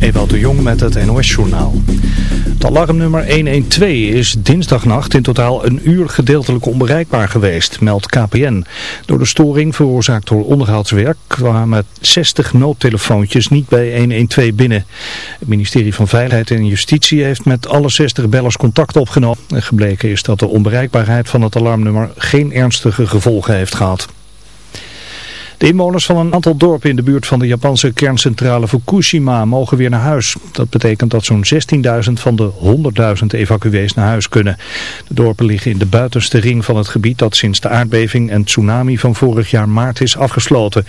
Ewout de Jong met het NOS-journaal. Het alarmnummer 112 is dinsdagnacht in totaal een uur gedeeltelijk onbereikbaar geweest, meldt KPN. Door de storing veroorzaakt door onderhoudswerk kwamen 60 noodtelefoontjes niet bij 112 binnen. Het ministerie van Veiligheid en Justitie heeft met alle 60 bellers contact opgenomen. gebleken is dat de onbereikbaarheid van het alarmnummer geen ernstige gevolgen heeft gehad. De inwoners van een aantal dorpen in de buurt van de Japanse kerncentrale Fukushima mogen weer naar huis. Dat betekent dat zo'n 16.000 van de 100.000 evacuees naar huis kunnen. De dorpen liggen in de buitenste ring van het gebied dat sinds de aardbeving en tsunami van vorig jaar maart is afgesloten.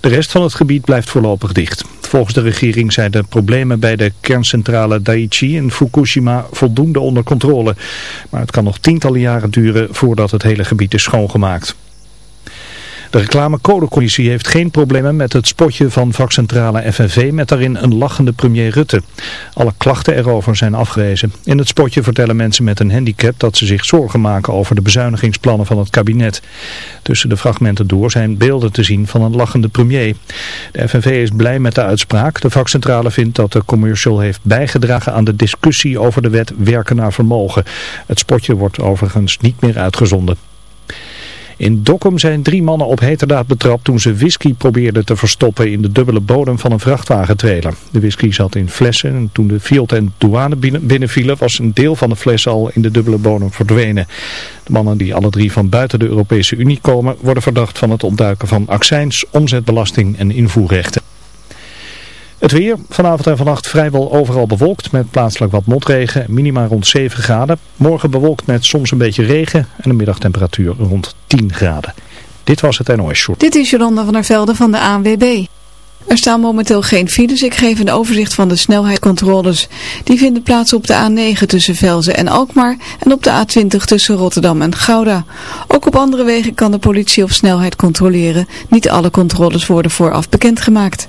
De rest van het gebied blijft voorlopig dicht. Volgens de regering zijn de problemen bij de kerncentrale Daiichi in Fukushima voldoende onder controle. Maar het kan nog tientallen jaren duren voordat het hele gebied is schoongemaakt. De reclamecodecommissie heeft geen problemen met het spotje van vakcentrale FNV met daarin een lachende premier Rutte. Alle klachten erover zijn afgewezen. In het spotje vertellen mensen met een handicap dat ze zich zorgen maken over de bezuinigingsplannen van het kabinet. Tussen de fragmenten door zijn beelden te zien van een lachende premier. De FNV is blij met de uitspraak. De vakcentrale vindt dat de commercial heeft bijgedragen aan de discussie over de wet werken naar vermogen. Het spotje wordt overigens niet meer uitgezonden. In Dokkum zijn drie mannen op heterdaad betrapt toen ze whisky probeerden te verstoppen in de dubbele bodem van een vrachtwagentrailer. De whisky zat in flessen en toen de field en douane binnenvielen was een deel van de fles al in de dubbele bodem verdwenen. De mannen die alle drie van buiten de Europese Unie komen worden verdacht van het ontduiken van accijns, omzetbelasting en invoerrechten. Het weer, vanavond en vannacht vrijwel overal bewolkt met plaatselijk wat motregen, minima rond 7 graden. Morgen bewolkt met soms een beetje regen en een middagtemperatuur rond 10 graden. Dit was het NOS Short. Dit is Jolanda van der Velde van de ANWB. Er staan momenteel geen files. Ik geef een overzicht van de snelheidscontroles. Die vinden plaats op de A9 tussen Velzen en Alkmaar en op de A20 tussen Rotterdam en Gouda. Ook op andere wegen kan de politie op snelheid controleren. Niet alle controles worden vooraf bekendgemaakt.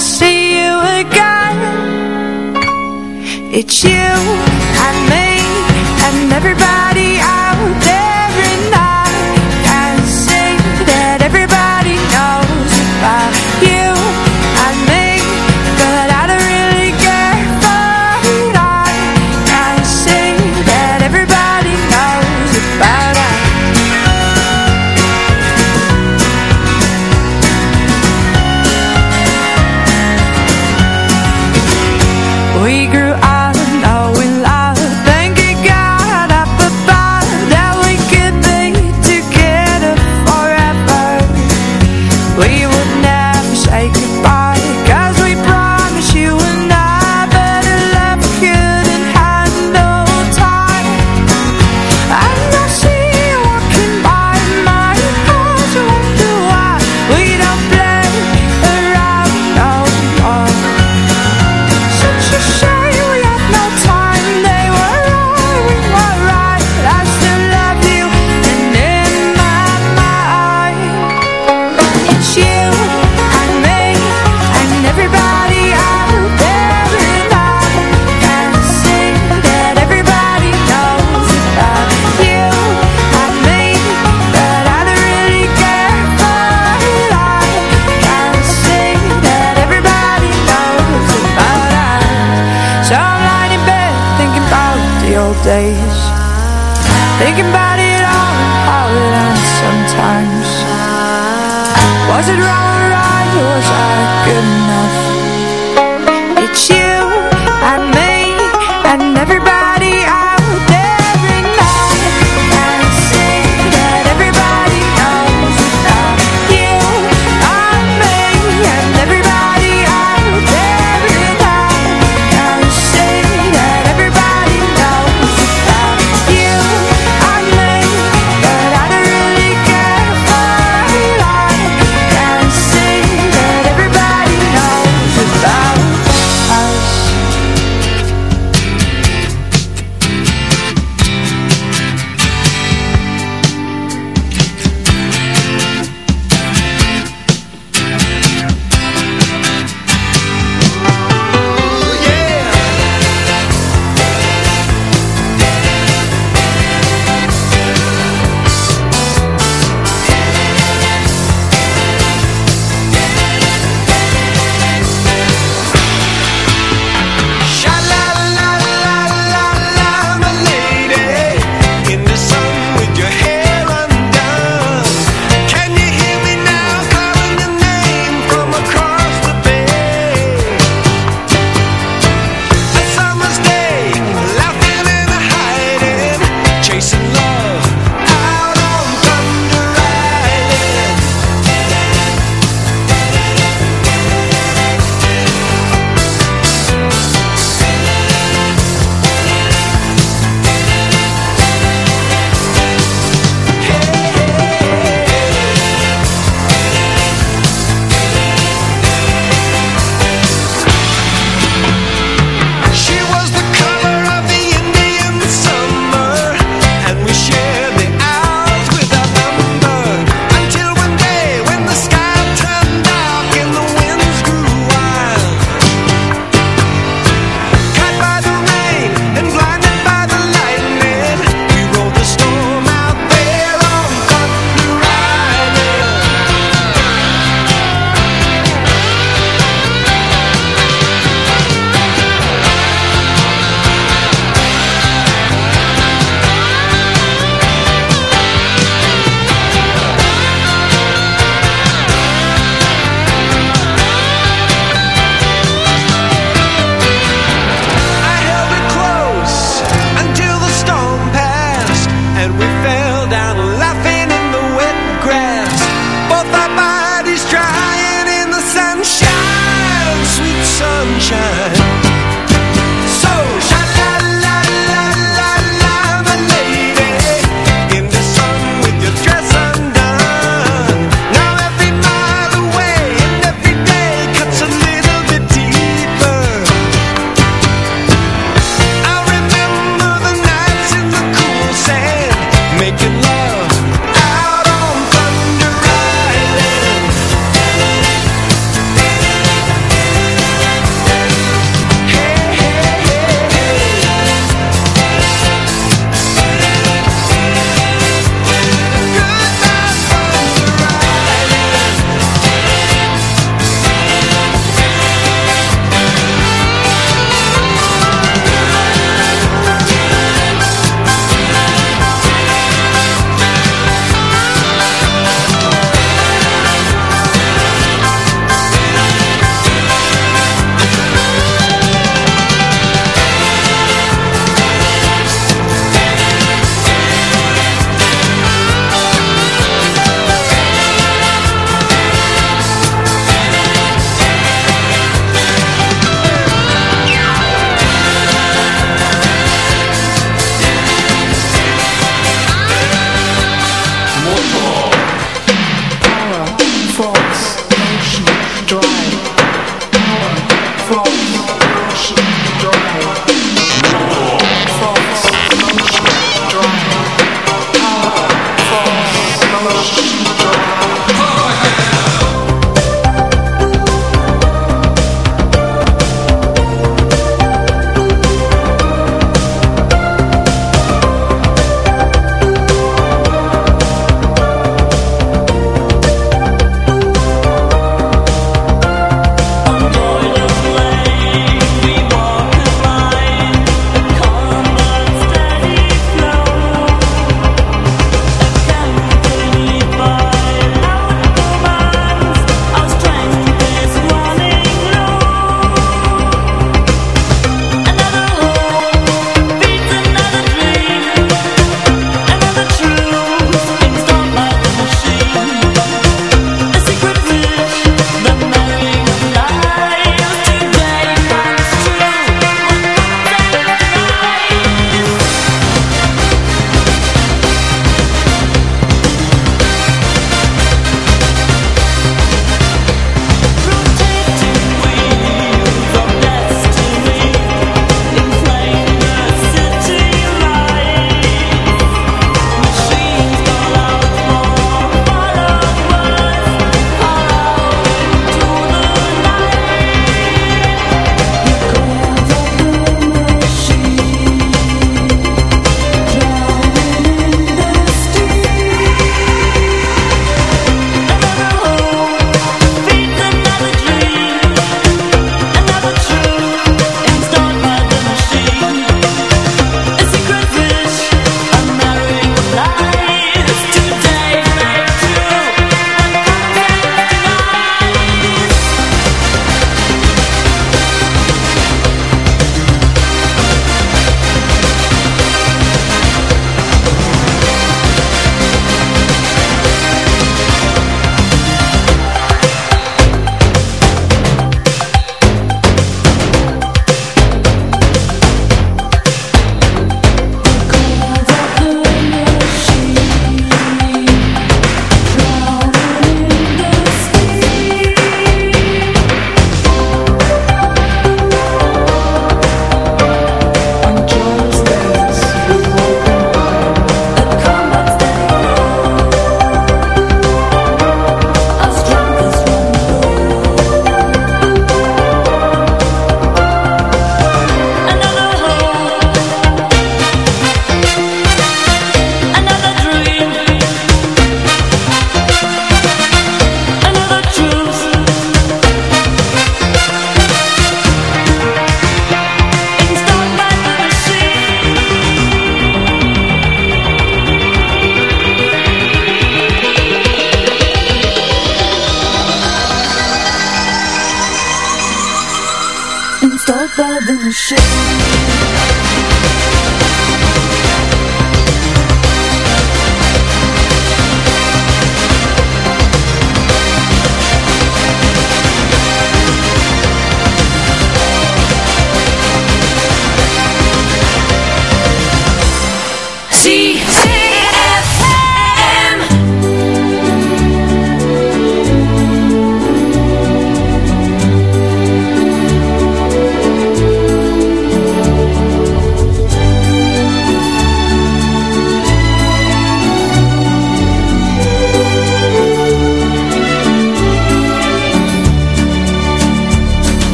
see you again. It's you. I.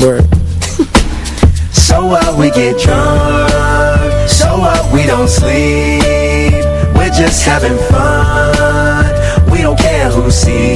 Word. So what we get drunk, so what we don't sleep. We're just having fun, we don't care who sees.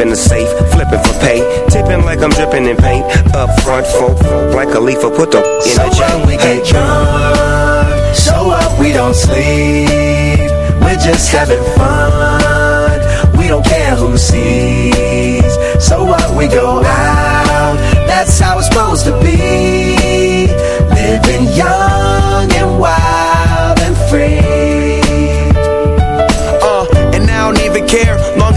the safe, flipping for pay. Tipping like I'm dripping in paint. Up front, folk, like a leaf, put the in So a chain. what we get drunk, so up, we don't sleep. We're just having fun, we don't care who sees. So what we go out, that's how it's supposed to be. Living young and wild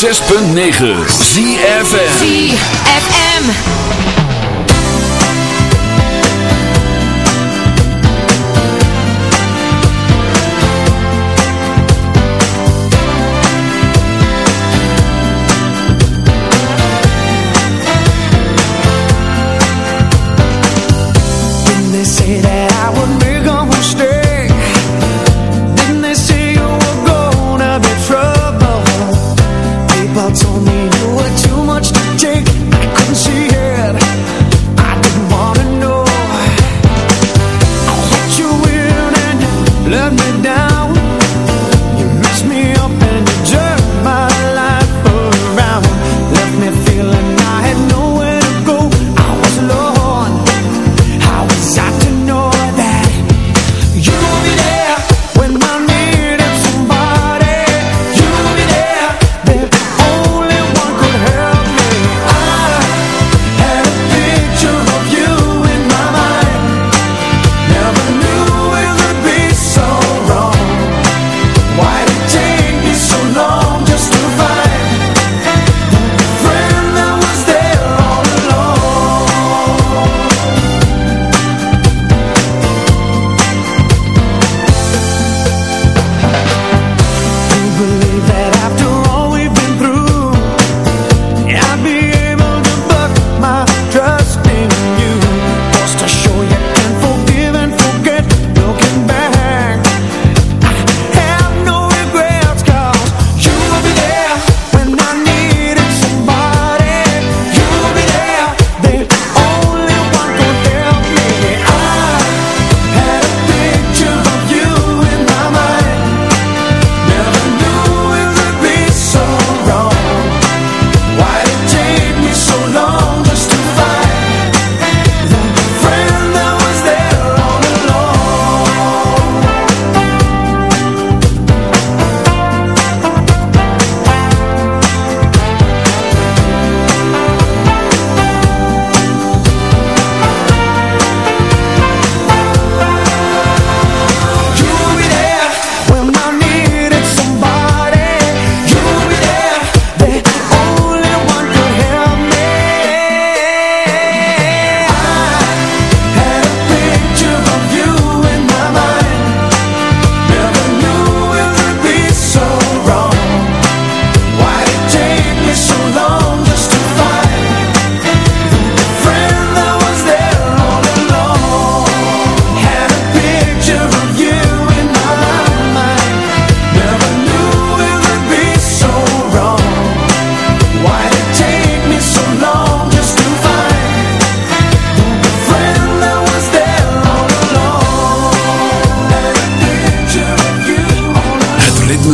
106.9 ZFM. ZFM.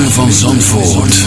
van Zandvoort.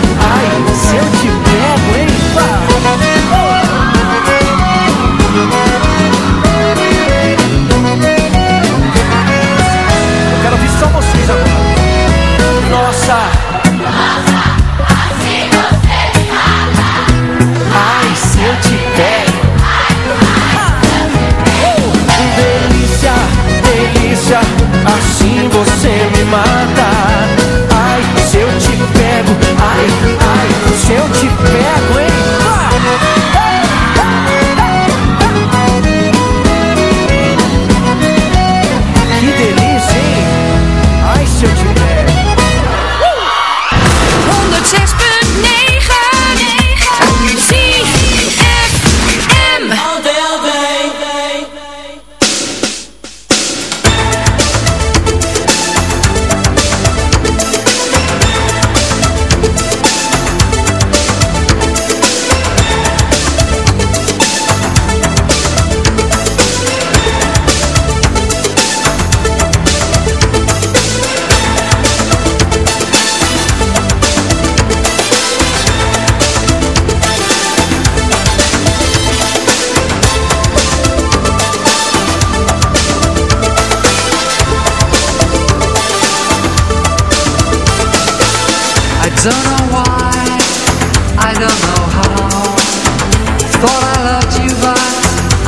se eu te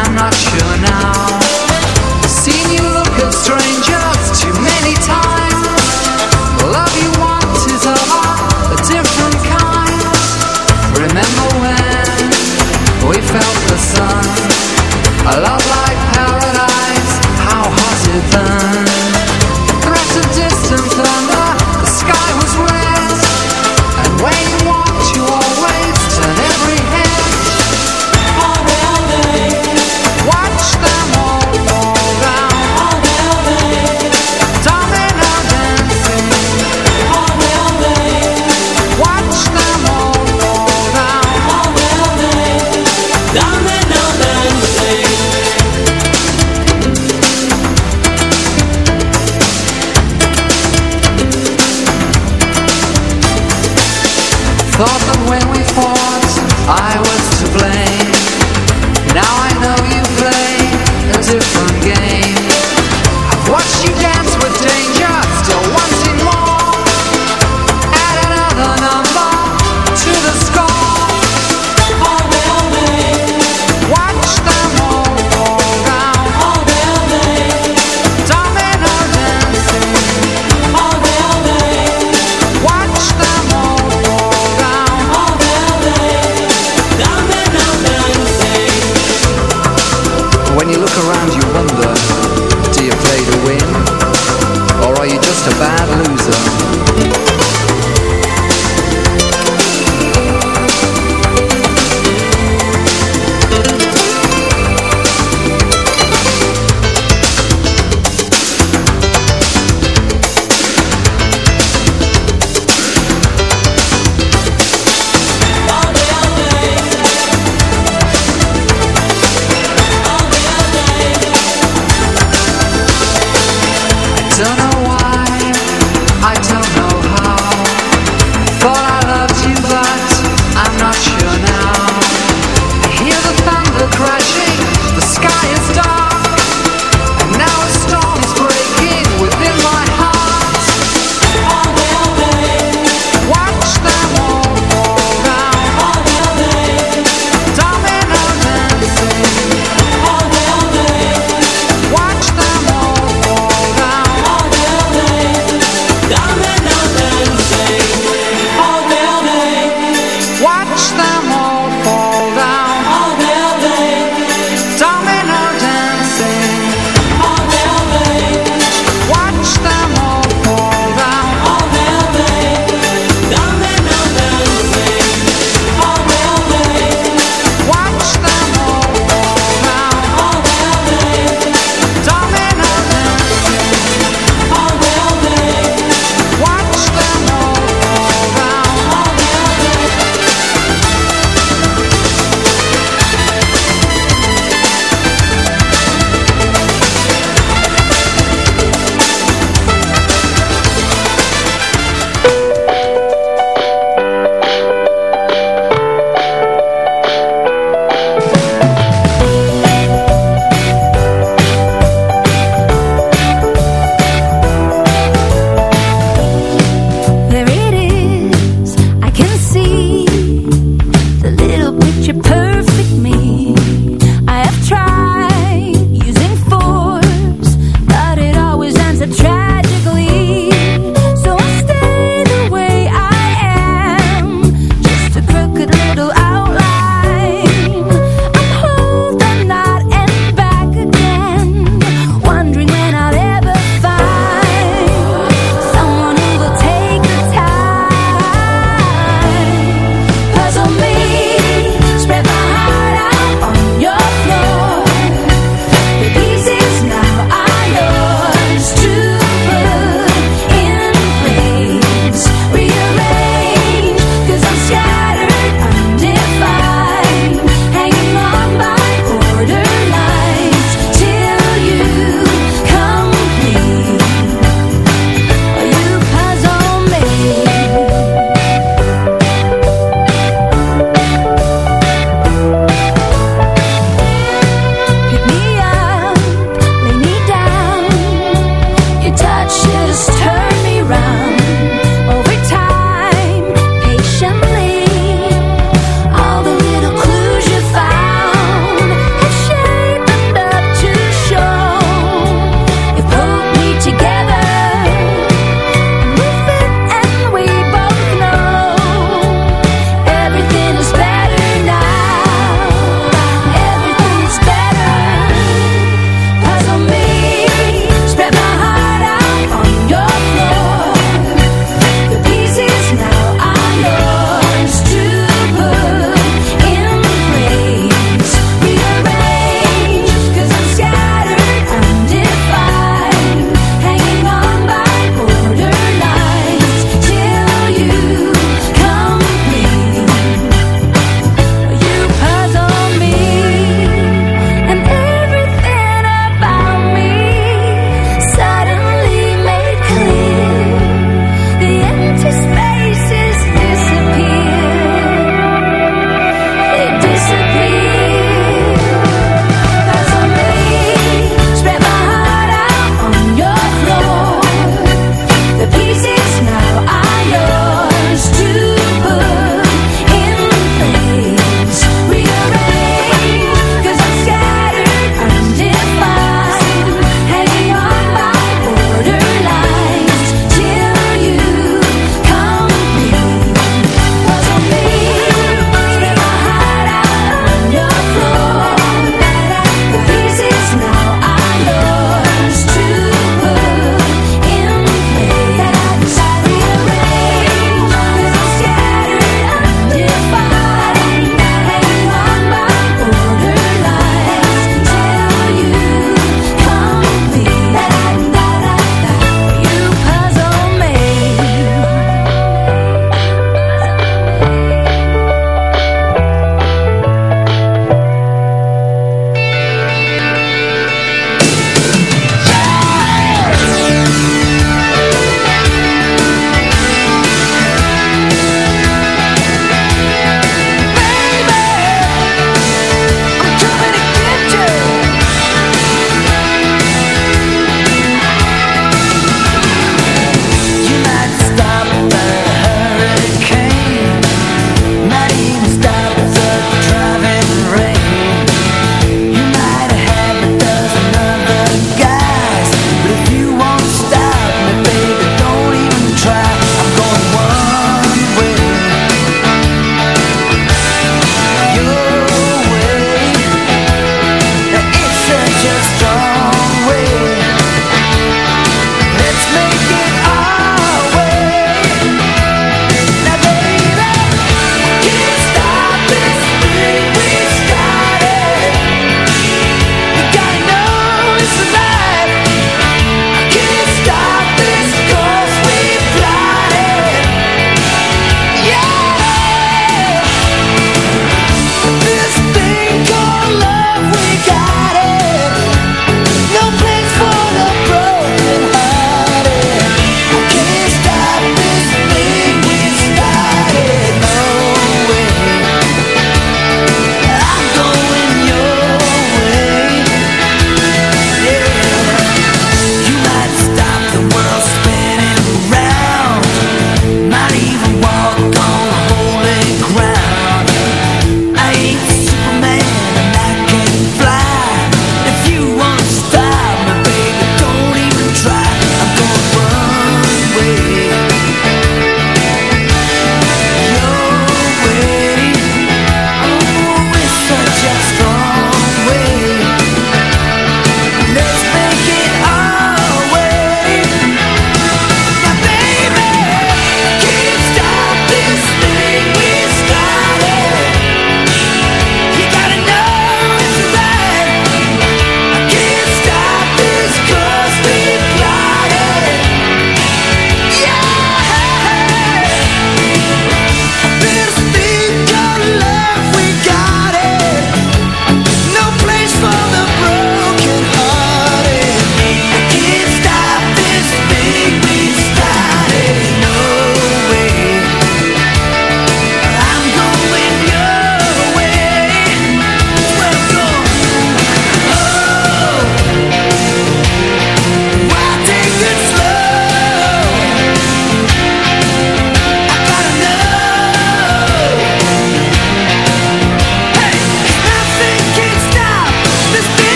I'm not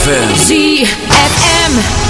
ZFM. ZFM.